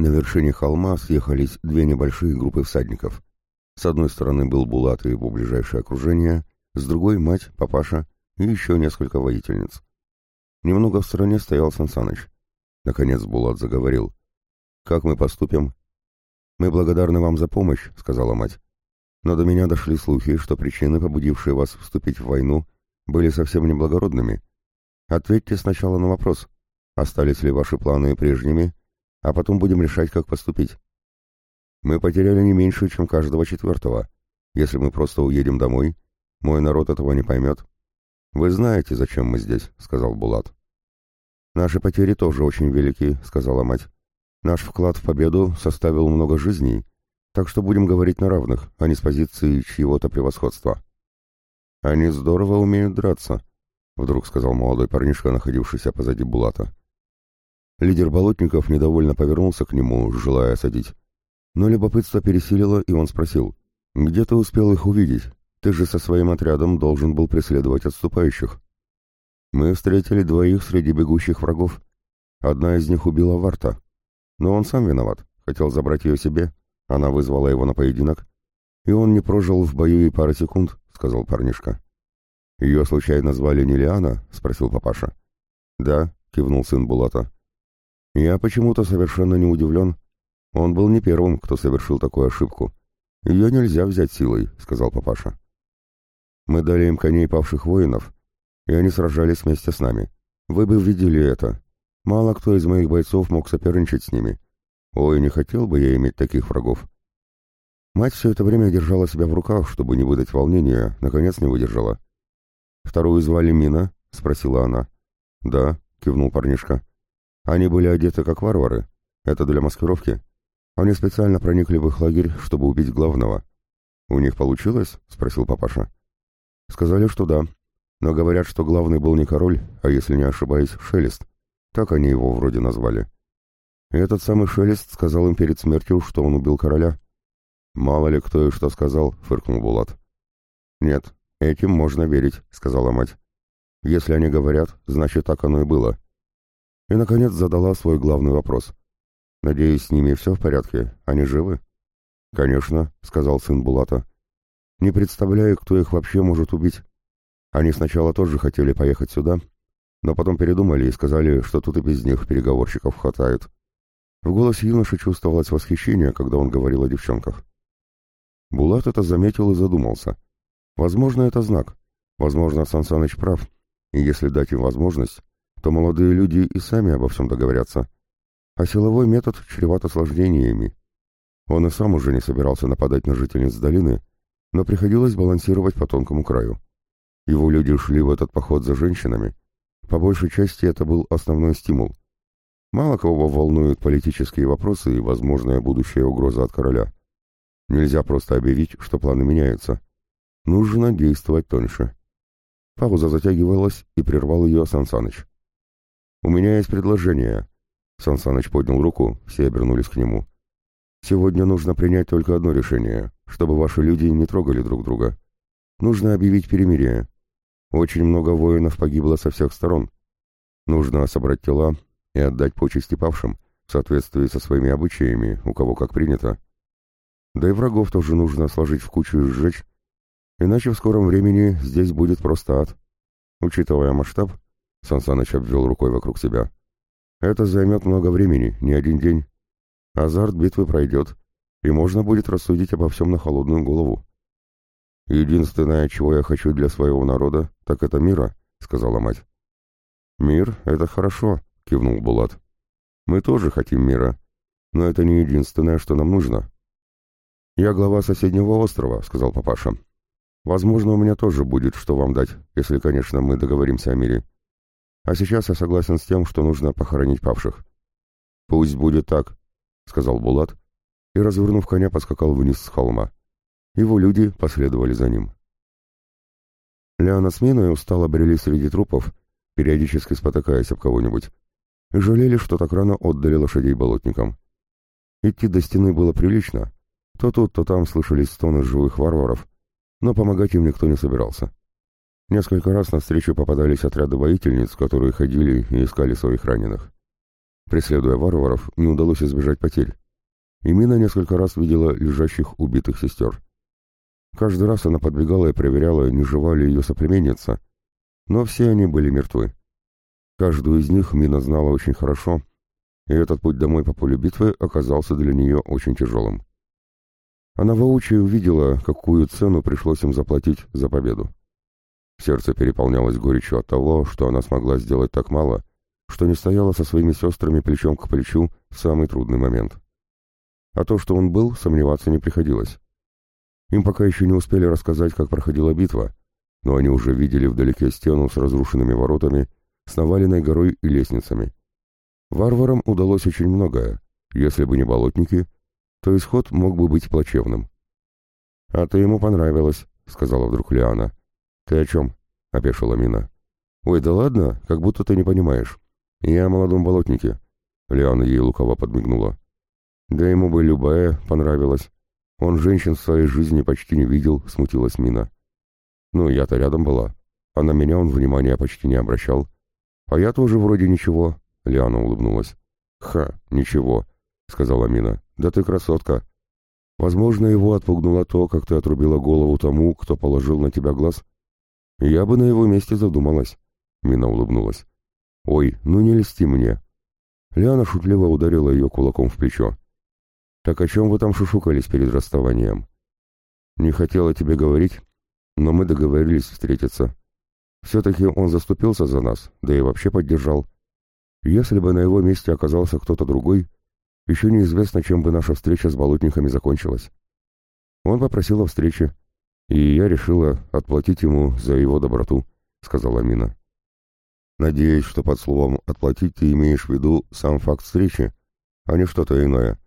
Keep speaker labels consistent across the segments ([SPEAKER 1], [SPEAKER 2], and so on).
[SPEAKER 1] На вершине холма съехались две небольшие группы всадников. С одной стороны был Булат и его ближайшее окружение, с другой — мать, папаша и еще несколько воительниц. Немного в стороне стоял Сансаныч. Наконец Булат заговорил. «Как мы поступим?» «Мы благодарны вам за помощь», — сказала мать. «Но до меня дошли слухи, что причины, побудившие вас вступить в войну, были совсем неблагородными. Ответьте сначала на вопрос, остались ли ваши планы прежними, а потом будем решать, как поступить. Мы потеряли не меньше, чем каждого четвертого. Если мы просто уедем домой, мой народ этого не поймет. Вы знаете, зачем мы здесь, — сказал Булат. Наши потери тоже очень велики, — сказала мать. Наш вклад в победу составил много жизней, так что будем говорить на равных, а не с позиции чьего-то превосходства. Они здорово умеют драться, — вдруг сказал молодой парнишка, находившийся позади Булата. Лидер болотников недовольно повернулся к нему, желая осадить. Но любопытство пересилило, и он спросил, «Где ты успел их увидеть? Ты же со своим отрядом должен был преследовать отступающих». «Мы встретили двоих среди бегущих врагов. Одна из них убила Варта. Но он сам виноват, хотел забрать ее себе. Она вызвала его на поединок. И он не прожил в бою и пары секунд», — сказал парнишка. «Ее случайно звали Нелиана?» — спросил папаша. «Да», — кивнул сын Булата. Я почему-то совершенно не удивлен. Он был не первым, кто совершил такую ошибку. Ее нельзя взять силой, сказал папаша. Мы дали им коней павших воинов, и они сражались вместе с нами. Вы бы видели это. Мало кто из моих бойцов мог соперничать с ними. Ой, не хотел бы я иметь таких врагов. Мать все это время держала себя в руках, чтобы не выдать волнения, наконец не выдержала. «Вторую звали Мина?» — спросила она. «Да», — кивнул парнишка. Они были одеты как варвары. Это для маскировки. Они специально проникли в их лагерь, чтобы убить главного. «У них получилось?» — спросил папаша. «Сказали, что да. Но говорят, что главный был не король, а, если не ошибаюсь, Шелест. Так они его вроде назвали. И этот самый Шелест сказал им перед смертью, что он убил короля». «Мало ли кто и что сказал», — фыркнул Булат. «Нет, этим можно верить», — сказала мать. «Если они говорят, значит, так оно и было и, наконец, задала свой главный вопрос. «Надеюсь, с ними все в порядке? Они живы?» «Конечно», — сказал сын Булата. «Не представляю, кто их вообще может убить. Они сначала тоже хотели поехать сюда, но потом передумали и сказали, что тут и без них переговорщиков хватает». В голосе юноши чувствовалось восхищение, когда он говорил о девчонках. Булат это заметил и задумался. Возможно, это знак. Возможно, Сансаныч прав, и если дать им возможность, то молодые люди и сами обо всем договорятся. А силовой метод чреват осложнениями. Он и сам уже не собирался нападать на жительниц долины, но приходилось балансировать по тонкому краю. Его люди шли в этот поход за женщинами. По большей части это был основной стимул. Мало кого волнуют политические вопросы и возможная будущая угроза от короля. Нельзя просто объявить, что планы меняются. Нужно действовать тоньше. Пауза затягивалась, и прервал ее Сансаныч. «У меня есть предложение». Сансаныч поднял руку, все обернулись к нему. «Сегодня нужно принять только одно решение, чтобы ваши люди не трогали друг друга. Нужно объявить перемирие. Очень много воинов погибло со всех сторон. Нужно собрать тела и отдать почести павшим, в соответствии со своими обычаями, у кого как принято. Да и врагов тоже нужно сложить в кучу и сжечь, иначе в скором времени здесь будет просто ад. Учитывая масштаб, Сансаныч обвел рукой вокруг себя. «Это займет много времени, не один день. Азарт битвы пройдет, и можно будет рассудить обо всем на холодную голову». «Единственное, чего я хочу для своего народа, так это мира», — сказала мать. «Мир — это хорошо», — кивнул Булат. «Мы тоже хотим мира, но это не единственное, что нам нужно». «Я глава соседнего острова», — сказал папаша. «Возможно, у меня тоже будет что вам дать, если, конечно, мы договоримся о мире. А сейчас я согласен с тем, что нужно похоронить павших. Пусть будет так, сказал Булат, и, развернув коня, поскакал вниз с холма. Его люди последовали за ним. Лиана с Миной устало брели среди трупов, периодически спотыкаясь об кого-нибудь, и жалели, что так рано отдали лошадей болотникам. Идти до стены было прилично, то тут, то там слышались стоны живых варваров, но помогать им никто не собирался. Несколько раз на встречу попадались отряды воительниц, которые ходили и искали своих раненых. Преследуя варваров, не удалось избежать потерь. И несколько раз видела лежащих убитых сестер. Каждый раз она подбегала и проверяла, не жива ли ее соплеменница, но все они были мертвы. Каждую из них Мина знала очень хорошо, и этот путь домой по полю битвы оказался для нее очень тяжелым. Она воочию увидела, какую цену пришлось им заплатить за победу. Сердце переполнялось горечью от того, что она смогла сделать так мало, что не стояла со своими сестрами плечом к плечу в самый трудный момент. А то, что он был, сомневаться не приходилось. Им пока еще не успели рассказать, как проходила битва, но они уже видели вдалеке стену с разрушенными воротами, с наваленной горой и лестницами. Варварам удалось очень многое. Если бы не болотники, то исход мог бы быть плачевным. «А ты ему понравилась», — сказала вдруг Лиана. «Ты о чем?» — опешила Мина. «Ой, да ладно, как будто ты не понимаешь. Я о молодом болотнике». Лиана ей лукаво подмигнула. «Да ему бы любая понравилась. Он женщин в своей жизни почти не видел», — смутилась Мина. «Ну, я-то рядом была, а на меня он внимания почти не обращал. А я тоже вроде ничего», — Лиана улыбнулась. «Ха, ничего», — сказала Мина. «Да ты красотка. Возможно, его отпугнуло то, как ты отрубила голову тому, кто положил на тебя глаз. Я бы на его месте задумалась». Мина улыбнулась. «Ой, ну не льсти мне». Лиана шутливо ударила ее кулаком в плечо. «Так о чем вы там шушукались перед расставанием?» «Не хотела тебе говорить, но мы договорились встретиться. Все-таки он заступился за нас, да и вообще поддержал. Если бы на его месте оказался кто-то другой, еще неизвестно, чем бы наша встреча с болотниками закончилась. Он попросил о встрече, и я решила отплатить ему за его доброту», — сказала Мина. «Надеюсь, что под словом «отплатить» ты имеешь в виду сам факт встречи, а не что-то иное.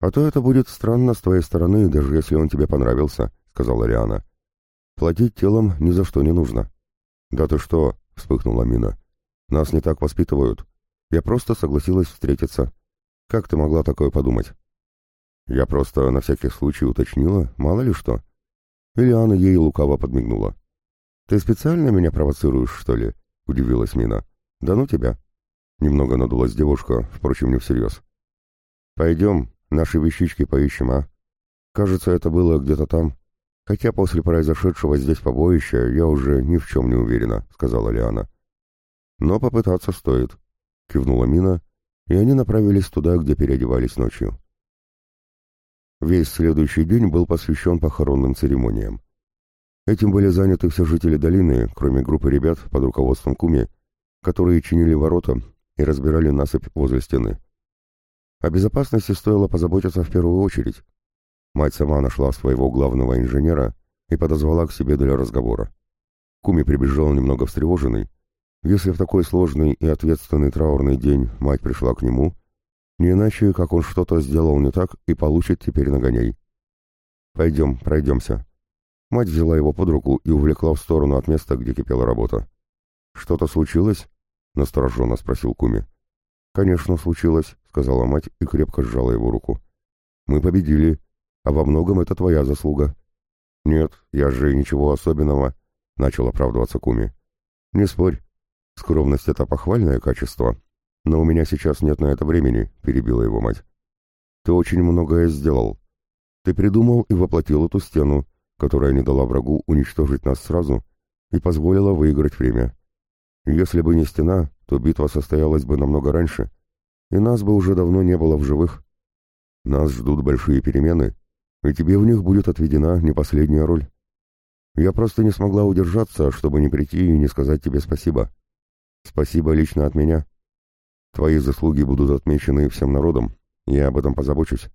[SPEAKER 1] А то это будет странно с твоей стороны, даже если он тебе понравился», — сказала Риана. «Платить телом ни за что не нужно». «Да ты что?» — вспыхнула Мина. «Нас не так воспитывают. Я просто согласилась встретиться. Как ты могла такое подумать?» Я просто на всякий случай уточнила, мало ли что. Ильяна ей лукаво подмигнула. «Ты специально меня провоцируешь, что ли?» — удивилась Мина. «Да ну тебя!» Немного надулась девушка, впрочем, не всерьез. «Пойдем, наши вещички поищем, а? Кажется, это было где-то там. Хотя после произошедшего здесь побоища я уже ни в чем не уверена», — сказала Лиана. «Но попытаться стоит», — кивнула Мина, и они направились туда, где переодевались ночью. Весь следующий день был посвящен похоронным церемониям. Этим были заняты все жители долины, кроме группы ребят под руководством Куми, которые чинили ворота и разбирали насыпь возле стены. О безопасности стоило позаботиться в первую очередь. Мать сама нашла своего главного инженера и подозвала к себе для разговора. Куми прибежал немного встревоженный. Если в такой сложный и ответственный траурный день мать пришла к нему, не иначе, как он что-то сделал не так и получит теперь нагоняй. «Пойдем, пройдемся». Мать взяла его под руку и увлекла в сторону от места, где кипела работа. «Что-то случилось?» — настороженно спросил Куми. «Конечно, случилось», — сказала мать и крепко сжала его руку. «Мы победили, а во многом это твоя заслуга». «Нет, я же ничего особенного», — начал оправдываться Куми. «Не спорь. Скромность — это похвальное качество, «Но у меня сейчас нет на это времени», — перебила его мать. «Ты очень многое сделал. Ты придумал и воплотил эту стену, которая не дала врагу уничтожить нас сразу и позволила выиграть время. Если бы не стена, то битва состоялась бы намного раньше, и нас бы уже давно не было в живых. Нас ждут большие перемены, и тебе в них будет отведена не последняя роль. Я просто не смогла удержаться, чтобы не прийти и не сказать тебе спасибо. Спасибо лично от меня». Твои заслуги будут отмечены всем народом, я об этом позабочусь.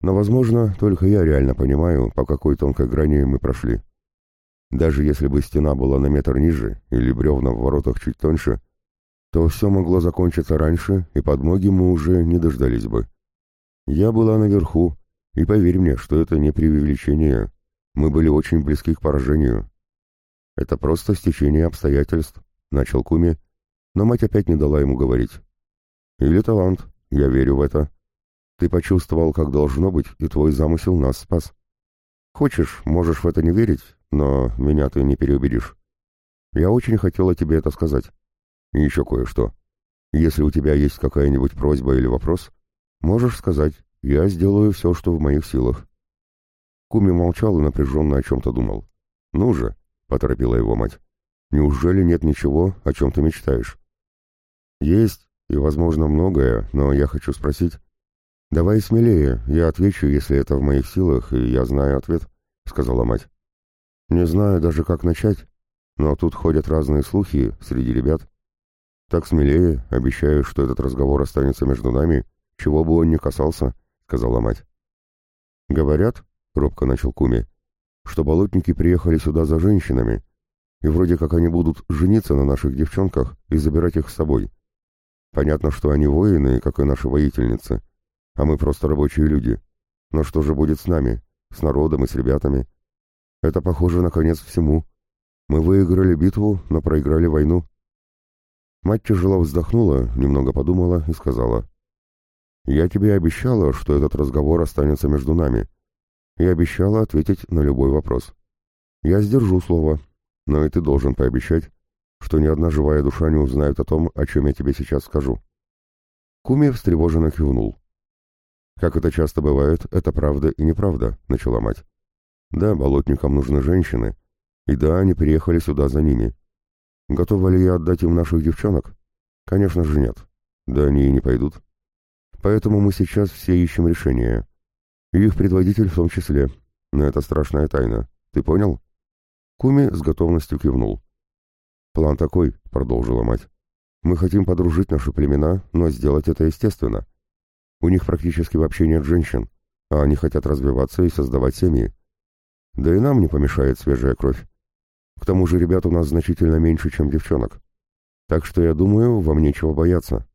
[SPEAKER 1] Но, возможно, только я реально понимаю, по какой тонкой грани мы прошли. Даже если бы стена была на метр ниже или бревна в воротах чуть тоньше, то все могло закончиться раньше, и подмоги мы уже не дождались бы. Я была наверху, и поверь мне, что это не преувеличение. Мы были очень близки к поражению. Это просто стечение обстоятельств, — начал Куми, но мать опять не дала ему говорить. «Или талант, я верю в это. Ты почувствовал, как должно быть, и твой замысел нас спас. Хочешь, можешь в это не верить, но меня ты не переубедишь. Я очень хотела тебе это сказать. И еще кое-что. Если у тебя есть какая-нибудь просьба или вопрос, можешь сказать, я сделаю все, что в моих силах. Куми молчал и напряженно о чем-то думал. «Ну же», — поторопила его мать, — «неужели нет ничего, о чем ты мечтаешь?» «Есть, и, возможно, многое, но я хочу спросить...» «Давай смелее, я отвечу, если это в моих силах, и я знаю ответ», — сказала мать. «Не знаю даже, как начать, но тут ходят разные слухи среди ребят. Так смелее, обещаю, что этот разговор останется между нами, чего бы он ни касался», — сказала мать. «Говорят, — робко начал Куми, — что болотники приехали сюда за женщинами, и вроде как они будут жениться на наших девчонках и забирать их с собой. Понятно, что они воины, как и наши воительницы, а мы просто рабочие люди. Но что же будет с нами, с народом и с ребятами? Это похоже на конец всему. Мы выиграли битву, но проиграли войну. Мать тяжело вздохнула, немного подумала и сказала, «Я тебе обещала, что этот разговор останется между нами, и обещала ответить на любой вопрос. Я сдержу слово, но и ты должен пообещать, что ни одна живая душа не узнает о том, о чем я тебе сейчас скажу». Куми встревоженно кивнул. «Как это часто бывает, это правда и неправда», — начала мать. «Да, болотникам нужны женщины, и да, они приехали сюда за ними. Готова ли я отдать им наших девчонок? Конечно же нет. Да они и не пойдут. Поэтому мы сейчас все ищем решение. Их предводитель в том числе. Но это страшная тайна. Ты понял?» Куми с готовностью кивнул. «План такой», — продолжила мать. «Мы хотим подружить наши племена, но сделать это естественно. У них практически вообще нет женщин, а они хотят развиваться и создавать семьи. Да и нам не помешает свежая кровь. К тому же ребят у нас значительно меньше, чем девчонок. Так что я думаю, вам нечего бояться».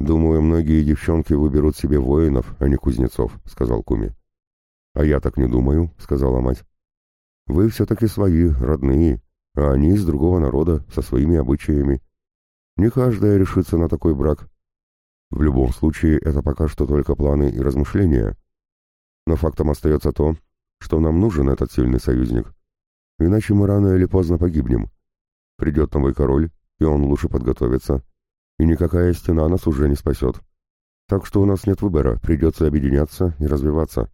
[SPEAKER 1] «Думаю, многие девчонки выберут себе воинов, а не кузнецов», — сказал Куми. «А я так не думаю», — сказала мать. «Вы все-таки свои, родные, а они из другого народа, со своими обычаями. Не каждая решится на такой брак. В любом случае, это пока что только планы и размышления. Но фактом остается то, что нам нужен этот сильный союзник. Иначе мы рано или поздно погибнем. Придет новый король, и он лучше подготовится, и никакая стена нас уже не спасет. Так что у нас нет выбора, придется объединяться и развиваться.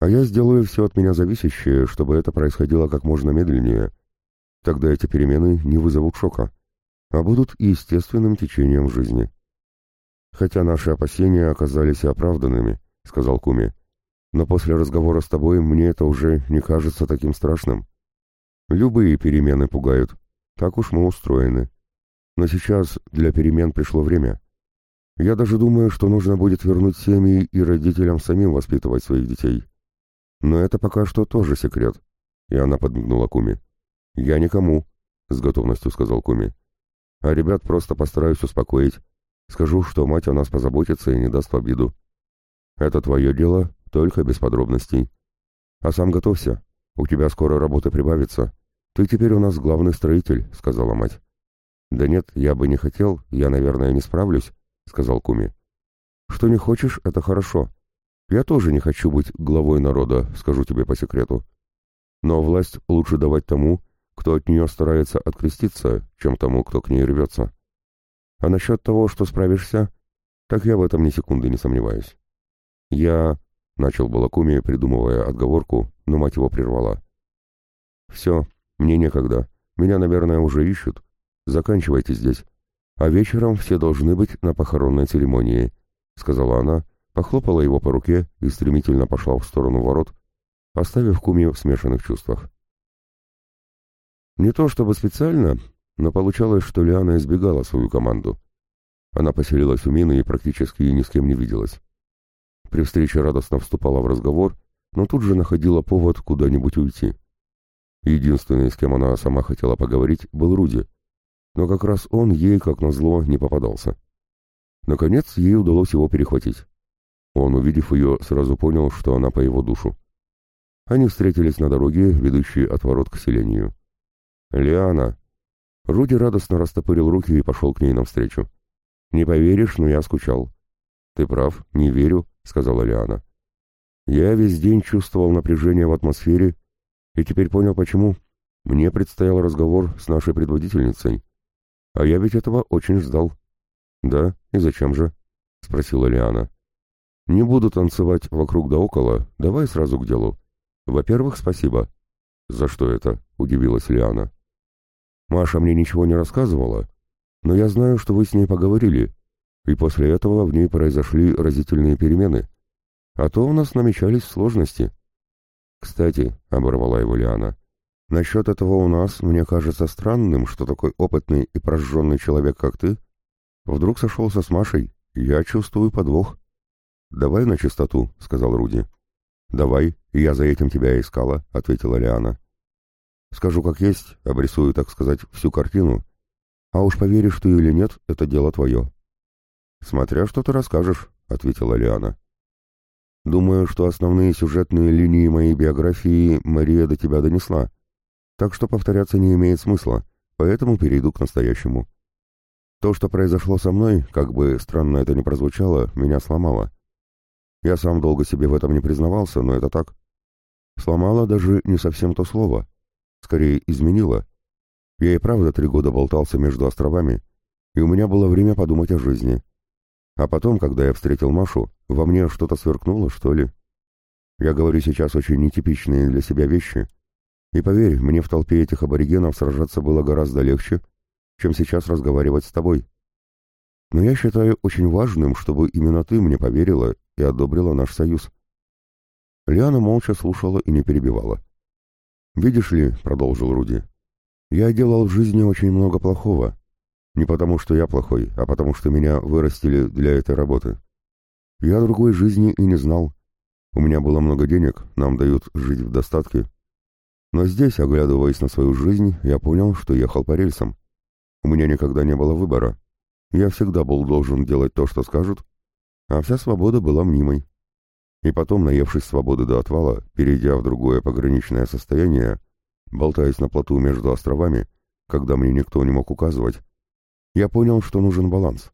[SPEAKER 1] А я сделаю все от меня зависящее, чтобы это происходило как можно медленнее, Тогда эти перемены не вызовут шока, а будут естественным течением жизни. «Хотя наши опасения оказались оправданными», — сказал Куми. «Но после разговора с тобой мне это уже не кажется таким страшным. Любые перемены пугают, так уж мы устроены. Но сейчас для перемен пришло время. Я даже думаю, что нужно будет вернуть семьи и родителям самим воспитывать своих детей. Но это пока что тоже секрет». И она подмигнула Куми. «Я никому», — с готовностью сказал Куми. «А ребят просто постараюсь успокоить. Скажу, что мать о нас позаботится и не даст в обиду. Это твое дело, только без подробностей. А сам готовься. У тебя скоро работы прибавится. Ты теперь у нас главный строитель», — сказала мать. «Да нет, я бы не хотел, я, наверное, не справлюсь», — сказал Куми. «Что не хочешь, это хорошо. Я тоже не хочу быть главой народа, скажу тебе по секрету. Но власть лучше давать тому, кто от нее старается откреститься, чем тому, кто к ней рвется. А насчет того, что справишься, так я в этом ни секунды не сомневаюсь. Я... — начал Балакуми, придумывая отговорку, но мать его прервала. «Все, мне некогда. Меня, наверное, уже ищут. Заканчивайте здесь. А вечером все должны быть на похоронной церемонии», — сказала она, похлопала его по руке и стремительно пошла в сторону ворот, оставив Куми в смешанных чувствах. Не то чтобы специально, но получалось, что Лиана избегала свою команду. Она поселилась у Мины и практически ни с кем не виделась. При встрече радостно вступала в разговор, но тут же находила повод куда-нибудь уйти. Единственный, с кем она сама хотела поговорить, был Руди, но как раз он ей, как назло, не попадался. Наконец, ей удалось его перехватить. Он, увидев ее, сразу понял, что она по его душу. Они встретились на дороге, ведущей от ворот к селению. «Лиана!» Руди радостно растопырил руки и пошел к ней навстречу. «Не поверишь, но я скучал». «Ты прав, не верю», — сказала Лиана. «Я весь день чувствовал напряжение в атмосфере и теперь понял, почему. Мне предстоял разговор с нашей предводительницей. А я ведь этого очень ждал. «Да, и зачем же?» — спросила Лиана. «Не буду танцевать вокруг да около, давай сразу к делу. Во-первых, спасибо». «За что это?» — удивилась Лиана. «Маша мне ничего не рассказывала, но я знаю, что вы с ней поговорили, и после этого в ней произошли разительные перемены. А то у нас намечались сложности». «Кстати», — оборвала его Лиана, — «насчет этого у нас, мне кажется странным, что такой опытный и прожженный человек, как ты, вдруг сошелся с Машей. Я чувствую подвох». «Давай на чистоту», — сказал Руди. «Давай, я за этим тебя искала», — ответила Лиана. «Скажу как есть, обрисую, так сказать, всю картину. А уж поверишь ты или нет, это дело твое». «Смотря что ты расскажешь», — ответила Лиана. Думаю, что основные сюжетные линии моей биографии Мария до тебя донесла, так что повторяться не имеет смысла, поэтому перейду к настоящему. То, что произошло со мной, как бы странно это ни прозвучало, меня сломало. Я сам долго себе в этом не признавался, но это так. Сломало даже не совсем то слово. Скорее, изменило. Я и правда три года болтался между островами, и у меня было время подумать о жизни. А потом, когда я встретил Машу, во мне что-то сверкнуло, что ли. Я говорю сейчас очень нетипичные для себя вещи. И поверь, мне в толпе этих аборигенов сражаться было гораздо легче, чем сейчас разговаривать с тобой. Но я считаю очень важным, чтобы именно ты мне поверила и одобрила наш союз. Лиана молча слушала и не перебивала. «Видишь ли», — продолжил Руди, — «я делал в жизни очень много плохого, не потому, что я плохой, а потому, что меня вырастили для этой работы. Я другой жизни и не знал. У меня было много денег, нам дают жить в достатке. Но здесь, оглядываясь на свою жизнь, я понял, что ехал по рельсам. У меня никогда не было выбора. Я всегда был должен делать то, что скажут, а вся свобода была мнимой. И потом, наевшись свободы до отвала, перейдя в другое пограничное состояние, болтаясь на плоту между островами, когда мне никто не мог указывать, я понял, что нужен баланс.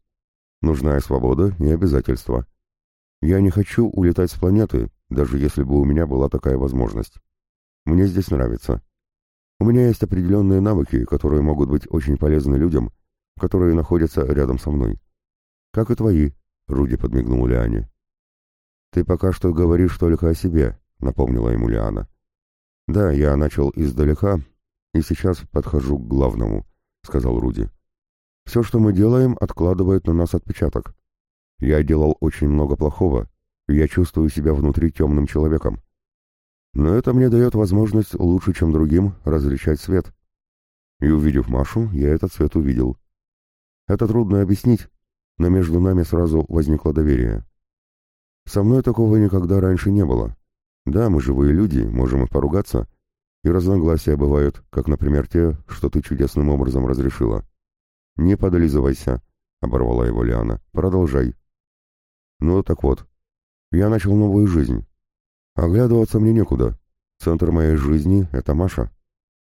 [SPEAKER 1] Нужна и свобода, и обязательства. Я не хочу улетать с планеты, даже если бы у меня была такая возможность. Мне здесь нравится. У меня есть определенные навыки, которые могут быть очень полезны людям, которые находятся рядом со мной. Как и твои, — Руди подмигнул Лиане. «Ты пока что говоришь только о себе», — напомнила ему Лиана. «Да, я начал издалека, и сейчас подхожу к главному», — сказал Руди. Все, что мы делаем, откладывает на нас отпечаток. Я делал очень много плохого, и я чувствую себя внутри темным человеком. Но это мне дает возможность лучше, чем другим, различать свет. И увидев Машу, я этот свет увидел. Это трудно объяснить, но между нами сразу возникло доверие. Со мной такого никогда раньше не было. Да, мы живые люди, можем и поругаться, и разногласия бывают, как, например, те, что ты чудесным образом разрешила. «Не подлизывайся», — оборвала его Лиана. «Продолжай». «Ну, так вот. Я начал новую жизнь. Оглядываться мне некуда. Центр моей жизни — это Маша.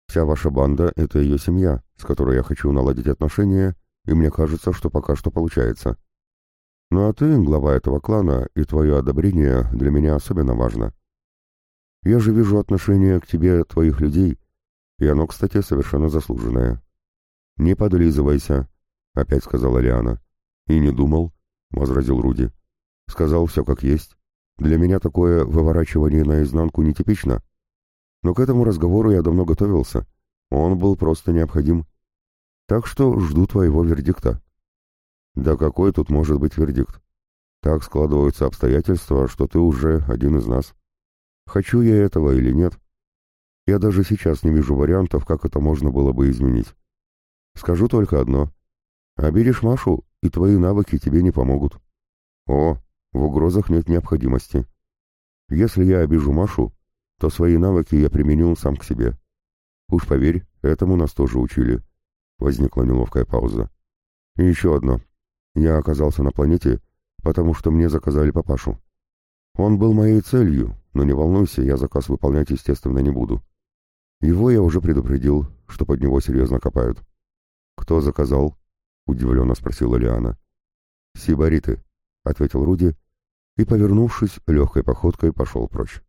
[SPEAKER 1] Вся ваша банда — это ее семья, с которой я хочу наладить отношения, и мне кажется, что пока что получается. Ну а ты, глава этого клана, и твое одобрение для меня особенно важно. Я же вижу отношение к тебе твоих людей, и оно, кстати, совершенно заслуженное. «Не подлизывайся», — опять сказала Лиана. «И не думал», — возразил Руди. «Сказал все как есть. Для меня такое выворачивание наизнанку нетипично. Но к этому разговору я давно готовился. Он был просто необходим. Так что жду твоего вердикта». «Да какой тут может быть вердикт? Так складываются обстоятельства, что ты уже один из нас. Хочу я этого или нет? Я даже сейчас не вижу вариантов, как это можно было бы изменить. Скажу только одно. Обидишь Машу, и твои навыки тебе не помогут. О, в угрозах нет необходимости. Если я обижу Машу, то свои навыки я применю сам к себе. Уж поверь, этому нас тоже учили. Возникла неловкая пауза. И еще одно. Я оказался на планете, потому что мне заказали папашу. Он был моей целью, но не волнуйся, я заказ выполнять, естественно, не буду. Его я уже предупредил, что под него серьезно копают. «Кто заказал?» — удивленно спросила Лиана. «Сибариты», — ответил Руди и, повернувшись, легкой походкой пошел прочь.